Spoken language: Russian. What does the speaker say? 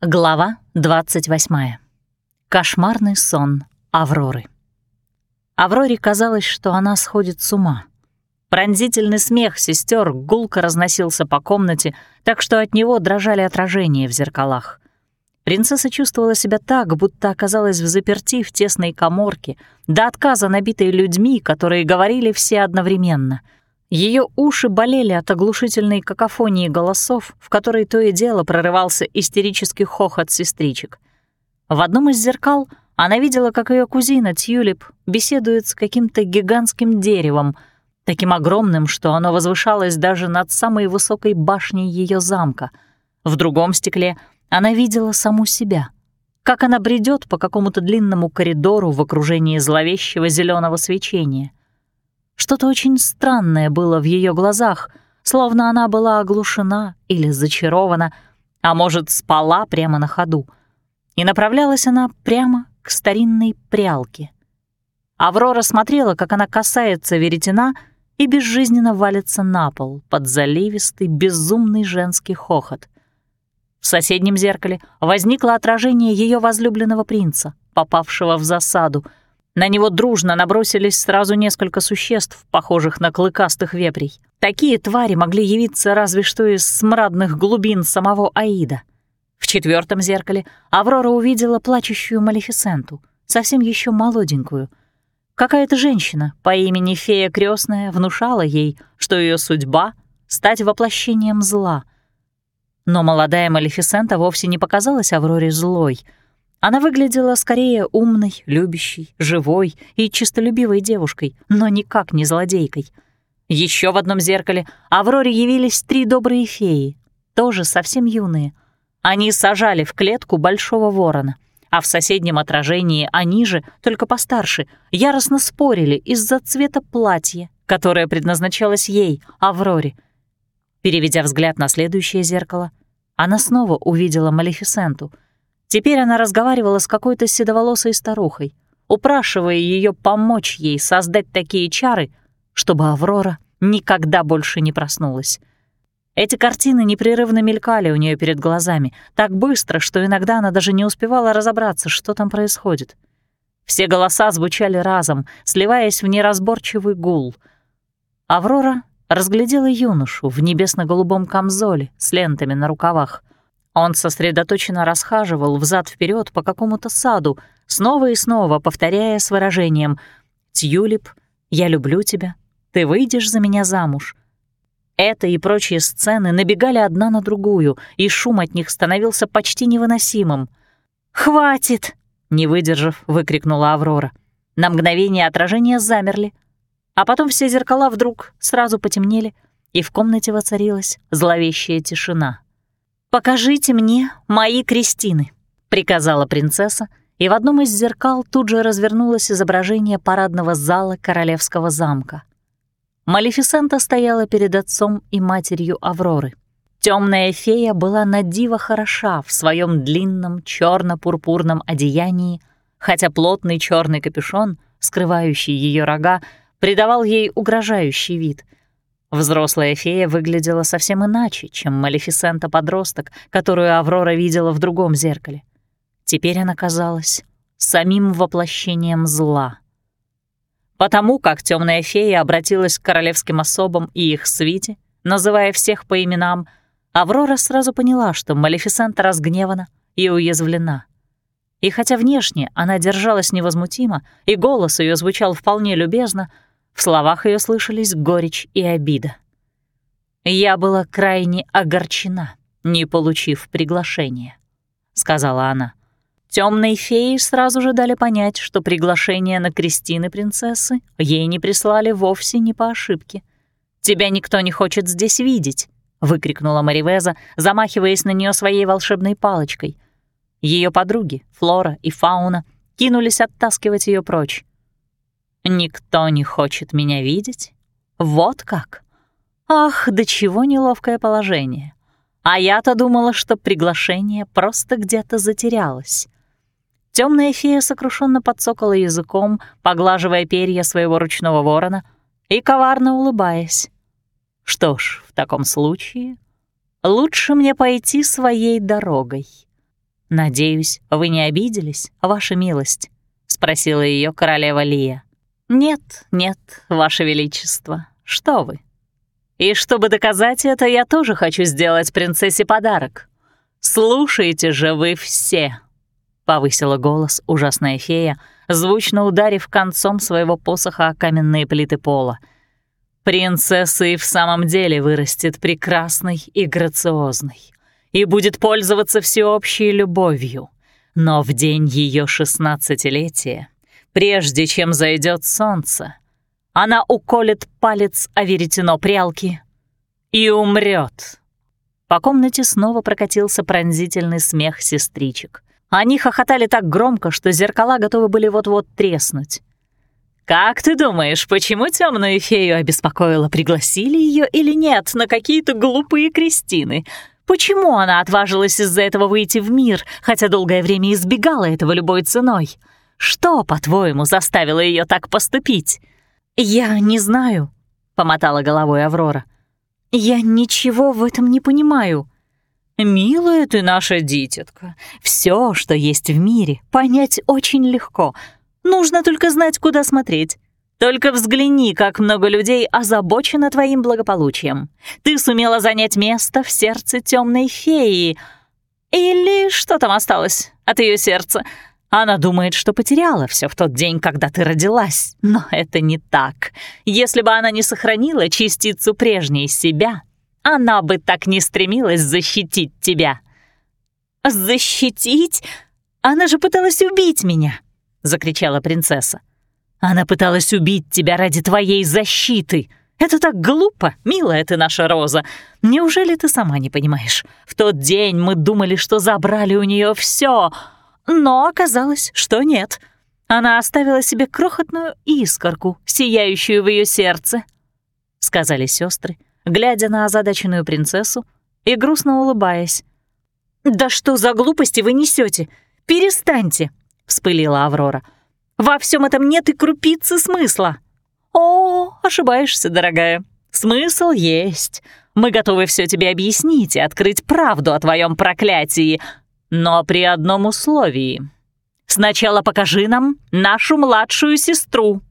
Глава 28. Кошмарный сон Авроры. Авроре казалось, что она сходит с ума. Пронзительный смех сестер гулко разносился по комнате, так что от него дрожали отражения в зеркалах. Принцесса чувствовала себя так, будто оказалась в заперти в тесной коморке, до отказа набитой людьми, которые говорили все одновременно — ее уши болели от оглушительной какофонии голосов, в которой то и дело прорывался истерический хохот сестричек. В одном из зеркал она видела, как ее кузина Тюлип беседует с каким-то гигантским деревом, таким огромным, что оно возвышалось даже над самой высокой башней ее замка. В другом стекле она видела саму себя, как она бредет по какому-то длинному коридору в окружении зловещего зеленого свечения. Что-то очень странное было в ее глазах, словно она была оглушена или зачарована, а может, спала прямо на ходу. И направлялась она прямо к старинной прялке. Аврора смотрела, как она касается веретена и безжизненно валится на пол под заливистый, безумный женский хохот. В соседнем зеркале возникло отражение ее возлюбленного принца, попавшего в засаду — на него дружно набросились сразу несколько существ, похожих на клыкастых вепрей. Такие твари могли явиться разве что из смрадных глубин самого Аида. В четвертом зеркале Аврора увидела плачущую Малефисенту, совсем еще молоденькую. Какая-то женщина по имени Фея Крестная внушала ей, что ее судьба — стать воплощением зла. Но молодая Малефисента вовсе не показалась Авроре злой — она выглядела скорее умной, любящей, живой и чистолюбивой девушкой, но никак не злодейкой. Еще в одном зеркале Авроре явились три добрые феи, тоже совсем юные. Они сажали в клетку большого ворона, а в соседнем отражении они же, только постарше, яростно спорили из-за цвета платья, которое предназначалось ей, Авроре. Переведя взгляд на следующее зеркало, она снова увидела Малефисенту — Теперь она разговаривала с какой-то седоволосой старухой, упрашивая ее помочь ей создать такие чары, чтобы Аврора никогда больше не проснулась. Эти картины непрерывно мелькали у нее перед глазами, так быстро, что иногда она даже не успевала разобраться, что там происходит. Все голоса звучали разом, сливаясь в неразборчивый гул. Аврора разглядела юношу в небесно-голубом камзоле с лентами на рукавах. Он сосредоточенно расхаживал взад вперед по какому-то саду, снова и снова повторяя с выражением «Тюлип, я люблю тебя, ты выйдешь за меня замуж». Это и прочие сцены набегали одна на другую, и шум от них становился почти невыносимым. «Хватит!» — не выдержав, выкрикнула Аврора. На мгновение отражения замерли, а потом все зеркала вдруг сразу потемнели, и в комнате воцарилась зловещая тишина. «Покажите мне мои крестины», — приказала принцесса, и в одном из зеркал тут же развернулось изображение парадного зала королевского замка. Малефисента стояла перед отцом и матерью Авроры. Темная фея была на диво хороша в своем длинном черно-пурпурном одеянии, хотя плотный черный капюшон, скрывающий ее рога, придавал ей угрожающий вид — Взрослая фея выглядела совсем иначе, чем Малефисента-подросток, которую Аврора видела в другом зеркале. Теперь она казалась самим воплощением зла. Потому как темная фея обратилась к королевским особам и их свите, называя всех по именам, Аврора сразу поняла, что Малефисента разгневана и уязвлена. И хотя внешне она держалась невозмутимо, и голос ее звучал вполне любезно, в словах ее слышались горечь и обида. «Я была крайне огорчена, не получив приглашения», — сказала она. Темные феи сразу же дали понять, что приглашение на крестины принцессы ей не прислали вовсе не по ошибке. «Тебя никто не хочет здесь видеть», — выкрикнула Маривеза, замахиваясь на нее своей волшебной палочкой. Ее подруги, Флора и Фауна, кинулись оттаскивать ее прочь. Никто не хочет меня видеть? Вот как? Ах, до чего неловкое положение. А я-то думала, что приглашение просто где-то затерялось. Темная фея сокрушенно подсокала языком, поглаживая перья своего ручного ворона и коварно улыбаясь. Что ж, в таком случае лучше мне пойти своей дорогой. «Надеюсь, вы не обиделись, ваша милость?» — спросила ее королева Лия. «Нет, нет, ваше величество, что вы?» «И чтобы доказать это, я тоже хочу сделать принцессе подарок. Слушайте же вы все!» — повысила голос ужасная фея, звучно ударив концом своего посоха о каменные плиты пола. «Принцесса и в самом деле вырастет прекрасной и грациозной и будет пользоваться всеобщей любовью. Но в день ее шестнадцатилетия, прежде чем зайдет солнце, она уколет палец о веретено прялки и умрет. По комнате снова прокатился пронзительный смех сестричек. Они хохотали так громко, что зеркала готовы были вот-вот треснуть. «Как ты думаешь, почему темную фею обеспокоила, пригласили ее или нет на какие-то глупые крестины? Почему она отважилась из-за этого выйти в мир, хотя долгое время избегала этого любой ценой? Что, по-твоему, заставило ее так поступить? Я не знаю, помотала головой Аврора. Я ничего в этом не понимаю. Милая ты наша дитятка. Все, что есть в мире, понять очень легко. Нужно только знать, куда смотреть. Только взгляни, как много людей озабочено твоим благополучием. Ты сумела занять место в сердце темной феи. Или что там осталось от ее сердца? Она думает, что потеряла все в тот день, когда ты родилась. Но это не так. Если бы она не сохранила частицу прежней себя, она бы так не стремилась защитить тебя. «Защитить? Она же пыталась убить меня!» — закричала принцесса. Она пыталась убить тебя ради твоей защиты. Это так глупо, милая ты наша Роза. Неужели ты сама не понимаешь? В тот день мы думали, что забрали у нее все, но оказалось, что нет. Она оставила себе крохотную искорку, сияющую в ее сердце, — сказали сестры, глядя на озадаченную принцессу и грустно улыбаясь. «Да что за глупости вы несете? Перестаньте!» — вспылила Аврора. — во всем этом нет и крупицы смысла. О, ошибаешься, дорогая. Смысл есть. Мы готовы все тебе объяснить и открыть правду о твоем проклятии, но при одном условии. Сначала покажи нам нашу младшую сестру.